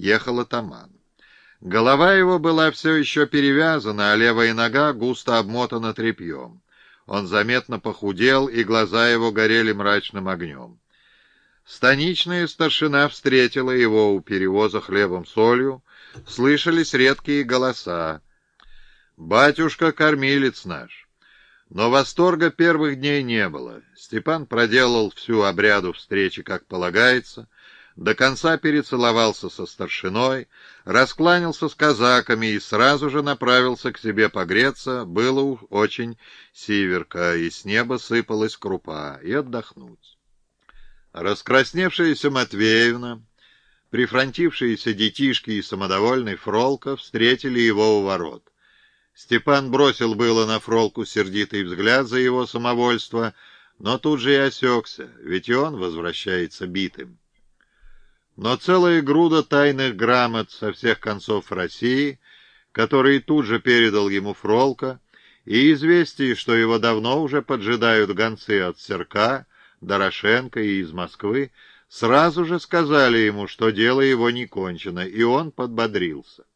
ехал атаман. Голова его была все еще перевязана, а левая нога густо обмотана тряпьем. Он заметно похудел, и глаза его горели мрачным огнем. Станичная старшина встретила его у перевоза хлебом-солью, слышались редкие голоса. «Батюшка, кормилец наш!» Но восторга первых дней не было. Степан проделал всю обряду встречи, как полагается, до конца перецеловался со старшиной, раскланялся с казаками и сразу же направился к себе погреться, было очень сиверка, и с неба сыпалась крупа, и отдохнуть. Раскрасневшаяся Матвеевна, прифронтившиеся детишки и самодовольный Фролка встретили его у ворот. Степан бросил было на Фролку сердитый взгляд за его самовольство, но тут же и осекся, ведь и он возвращается битым. Но целая груда тайных грамот со всех концов России, которые тут же передал ему Фролка, и известие, что его давно уже поджидают гонцы от Серка, Дорошенко и из Москвы, сразу же сказали ему, что дело его не кончено, и он подбодрился.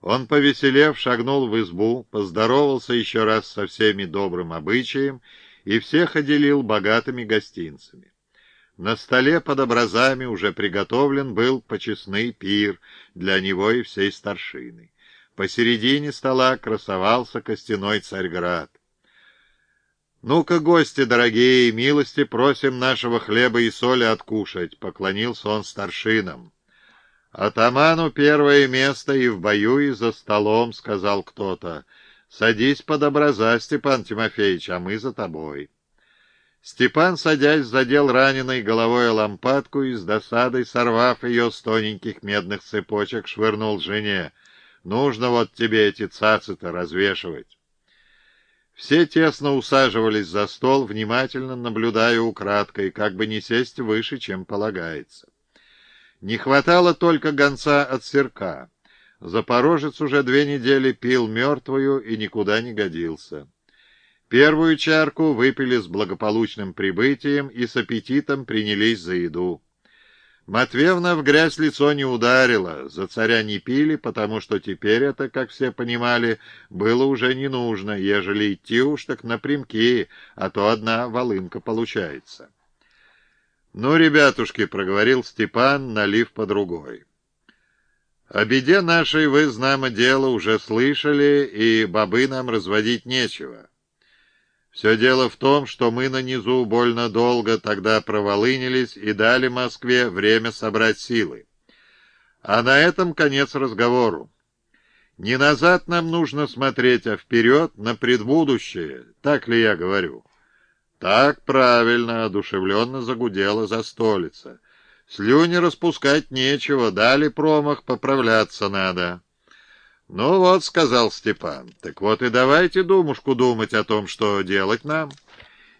Он, повеселев, шагнул в избу, поздоровался еще раз со всеми добрым обычаем и всех отделил богатыми гостинцами. На столе под образами уже приготовлен был почестный пир для него и всей старшины. Посередине стола красовался костяной царьград. «Ну-ка, гости дорогие, милости просим нашего хлеба и соли откушать», — поклонился он старшинам. «Атаману первое место и в бою, и за столом», — сказал кто-то. «Садись под образа, Степан Тимофеевич, а мы за тобой». Степан, садясь, задел раненой головой лампадку и с досадой, сорвав ее с тоненьких медных цепочек, швырнул жене. «Нужно вот тебе эти цаци-то развешивать». Все тесно усаживались за стол, внимательно наблюдая украдкой, как бы не сесть выше, чем полагается. Не хватало только гонца от серка. Запорожец уже две недели пил мертвую и никуда не годился. Первую чарку выпили с благополучным прибытием и с аппетитом принялись за еду. Матвеевна в грязь лицо не ударила, за царя не пили, потому что теперь это, как все понимали, было уже не нужно, ежели идти уж так напрямки, а то одна волынка получается. «Ну, ребятушки», — проговорил Степан, налив по другой. «О беде нашей вы, знамо дело, уже слышали, и бобы нам разводить нечего». Все дело в том, что мы на низу больно долго тогда проволынились и дали Москве время собрать силы. А на этом конец разговору. Не назад нам нужно смотреть, а вперед, на предбудущее. Так ли я говорю? Так правильно, одушевленно загудела за столица. Слюни распускать нечего, дали промах, поправляться надо. «Ну вот», — сказал Степан, — «так вот и давайте думушку думать о том, что делать нам.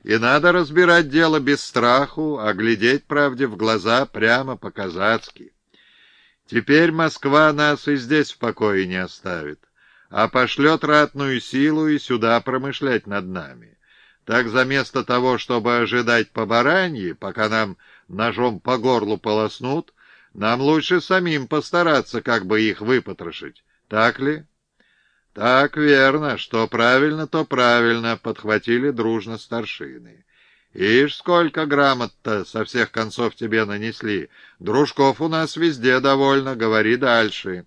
И надо разбирать дело без страху, а глядеть правде в глаза прямо по-казацки. Теперь Москва нас и здесь в покое не оставит, а пошлет ратную силу и сюда промышлять над нами. Так заместо того, чтобы ожидать по бараньи, пока нам ножом по горлу полоснут, нам лучше самим постараться, как бы их выпотрошить». Так ли? Так верно. Что правильно, то правильно, подхватили дружно старшины. Ишь, сколько грамот-то со всех концов тебе нанесли. Дружков у нас везде довольно, говори дальше.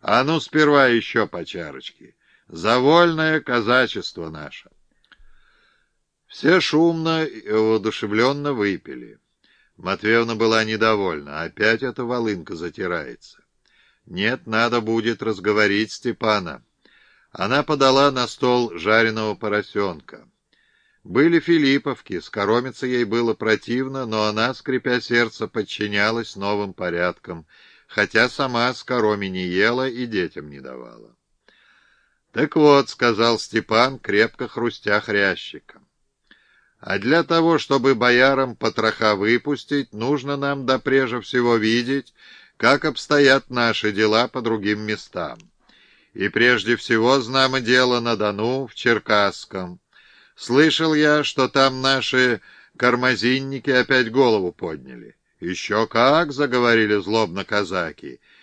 А ну, сперва еще по чарочке. За вольное казачество наше. Все шумно и воодушевленно выпили. Матвеевна была недовольна. Опять эта волынка затирается. Нет, надо будет разговорить Степана. Она подала на стол жареного поросенка. Были филипповки, скоромиться ей было противно, но она, скрипя сердце, подчинялась новым порядкам, хотя сама скороми не ела и детям не давала. «Так вот», — сказал Степан, крепко хрустя хрящиком, «а для того, чтобы боярам потроха выпустить, нужно нам да прежде всего видеть, как обстоят наши дела по другим местам. И прежде всего знамо дело на Дону, в Черкасском. Слышал я, что там наши кармазинники опять голову подняли. «Еще как!» — заговорили злобно казаки.